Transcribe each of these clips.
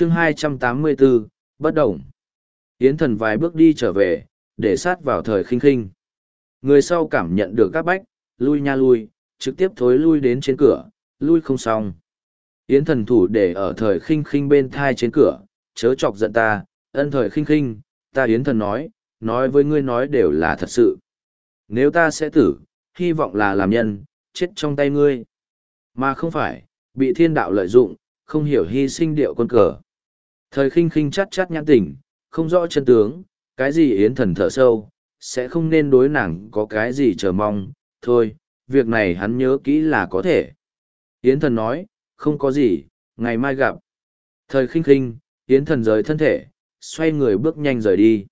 chương 284, bất động. Yến thần vài bước đi trở về, để sát vào thời khinh khinh. Người sau cảm nhận được các bách, lui nha lui, trực tiếp thối lui đến trên cửa, lui không xong. Yến thần thủ để ở thời khinh khinh bên thai trên cửa, chớ chọc giận ta, ân thời khinh khinh, ta Yến thần nói, nói với ngươi nói đều là thật sự. Nếu ta sẽ tử, hy vọng là làm nhân, chết trong tay ngươi. Mà không phải, bị thiên đạo lợi dụng, không hiểu hy sinh điệu quân cờ. Thời khinh khinh chắt chắt nhãn tỉnh, không rõ chân tướng, cái gì yến thần thở sâu, sẽ không nên đối nàng có cái gì chờ mong, thôi, việc này hắn nhớ kỹ là có thể. Yến thần nói, không có gì, ngày mai gặp. Thời khinh khinh, Yến thần rời thân thể, xoay người bước nhanh rời đi.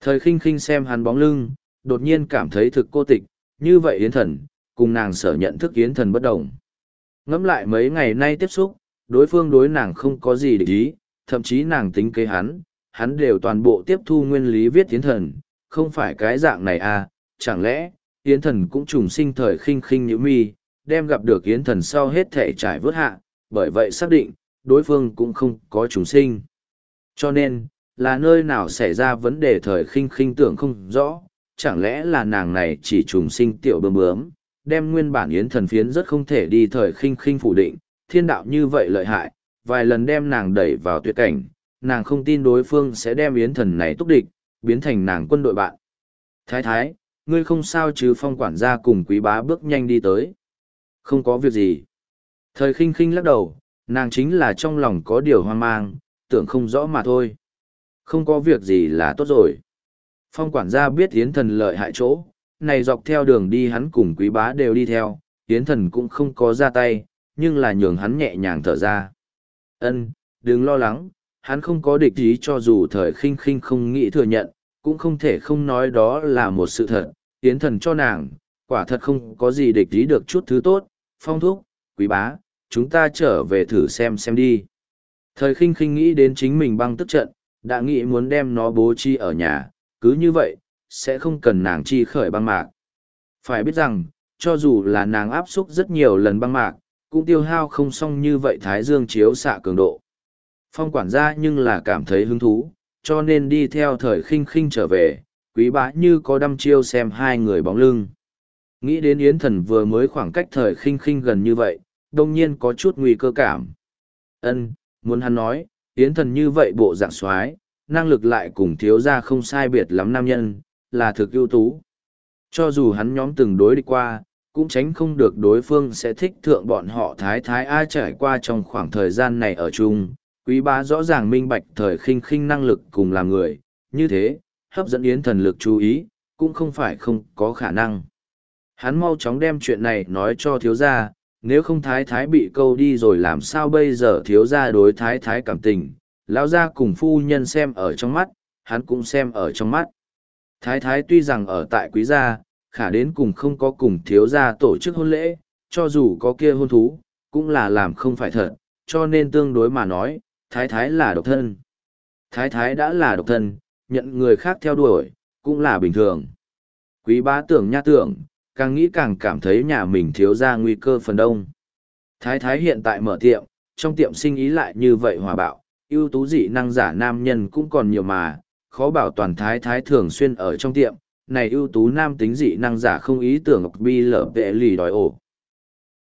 Thời khinh khinh xem hắn bóng lưng, đột nhiên cảm thấy thực cô tịch, như vậy Yến thần, cùng nàng sở nhận thức Yến thần bất đồng. Ngẫm lại mấy ngày nay tiếp xúc, đối phương đối nàng không có gì để ý, thậm chí nàng tính kế hắn, hắn đều toàn bộ tiếp thu nguyên lý viết tiến thần, không phải cái dạng này à, chẳng lẽ, Yến thần cũng trùng sinh thời khinh khinh như mi, đem gặp được Yến thần sau hết thể trải vớt hạ, bởi vậy xác định, đối phương cũng không có trùng sinh. Cho nên, là nơi nào xảy ra vấn đề thời khinh khinh tưởng không rõ, chẳng lẽ là nàng này chỉ trùng sinh tiểu bơm bướm, đem nguyên bản yến thần phiến rất không thể đi thời khinh khinh phủ định, thiên đạo như vậy lợi hại, vài lần đem nàng đẩy vào tuyệt cảnh, nàng không tin đối phương sẽ đem yến thần này túc địch, biến thành nàng quân đội bạn. Thái thái, ngươi không sao chứ phong quản gia cùng quý bá bước nhanh đi tới. Không có việc gì. Thời khinh khinh lắc đầu, nàng chính là trong lòng có điều hoang mang, tưởng không rõ mà thôi. Không có việc gì là tốt rồi. Phong quản gia biết Yến thần lợi hại chỗ, này dọc theo đường đi hắn cùng quý bá đều đi theo, Yến thần cũng không có ra tay, nhưng là nhường hắn nhẹ nhàng thở ra. Ân, đừng lo lắng, hắn không có địch ý cho dù thời khinh khinh không nghĩ thừa nhận, cũng không thể không nói đó là một sự thật, tiến thần cho nàng, quả thật không có gì địch ý được chút thứ tốt, phong thúc, quý bá, chúng ta trở về thử xem xem đi. Thời khinh khinh nghĩ đến chính mình băng tức trận, đã nghĩ muốn đem nó bố trí ở nhà, cứ như vậy, sẽ không cần nàng chi khởi băng mạc. Phải biết rằng, cho dù là nàng áp xúc rất nhiều lần băng mạc, cũng tiêu hao không xong như vậy thái dương chiếu xạ cường độ. Phong quản gia nhưng là cảm thấy hứng thú, cho nên đi theo thời khinh khinh trở về, quý bá như có đăm chiêu xem hai người bóng lưng. Nghĩ đến Yến Thần vừa mới khoảng cách thời khinh khinh gần như vậy, đông nhiên có chút nguy cơ cảm. Ân, muốn hắn nói, Yến Thần như vậy bộ dạng xoái, năng lực lại cùng thiếu gia không sai biệt lắm nam nhân, là thực ưu tú. Cho dù hắn nhóm từng đối địch qua, cũng tránh không được đối phương sẽ thích thượng bọn họ thái thái ai trải qua trong khoảng thời gian này ở chung. Quý bá rõ ràng minh bạch thời khinh khinh năng lực cùng làm người, như thế, hấp dẫn yến thần lực chú ý, cũng không phải không có khả năng. Hắn mau chóng đem chuyện này nói cho thiếu gia, nếu không thái thái bị câu đi rồi làm sao bây giờ thiếu gia đối thái thái cảm tình, lão gia cùng phu nhân xem ở trong mắt, hắn cũng xem ở trong mắt. Thái thái tuy rằng ở tại quý gia, khả đến cùng không có cùng thiếu gia tổ chức hôn lễ, cho dù có kia hôn thú, cũng là làm không phải thật, cho nên tương đối mà nói, thái thái là độc thân. Thái thái đã là độc thân, nhận người khác theo đuổi, cũng là bình thường. Quý bá tưởng nha tưởng, càng nghĩ càng cảm thấy nhà mình thiếu ra nguy cơ phần đông. Thái thái hiện tại mở tiệm, trong tiệm sinh ý lại như vậy hòa bạo, ưu tú dị năng giả nam nhân cũng còn nhiều mà, khó bảo toàn thái thái thường xuyên ở trong tiệm, này ưu tú nam tính dị năng giả không ý tưởng ngọc bi lở vệ lì đòi ổ.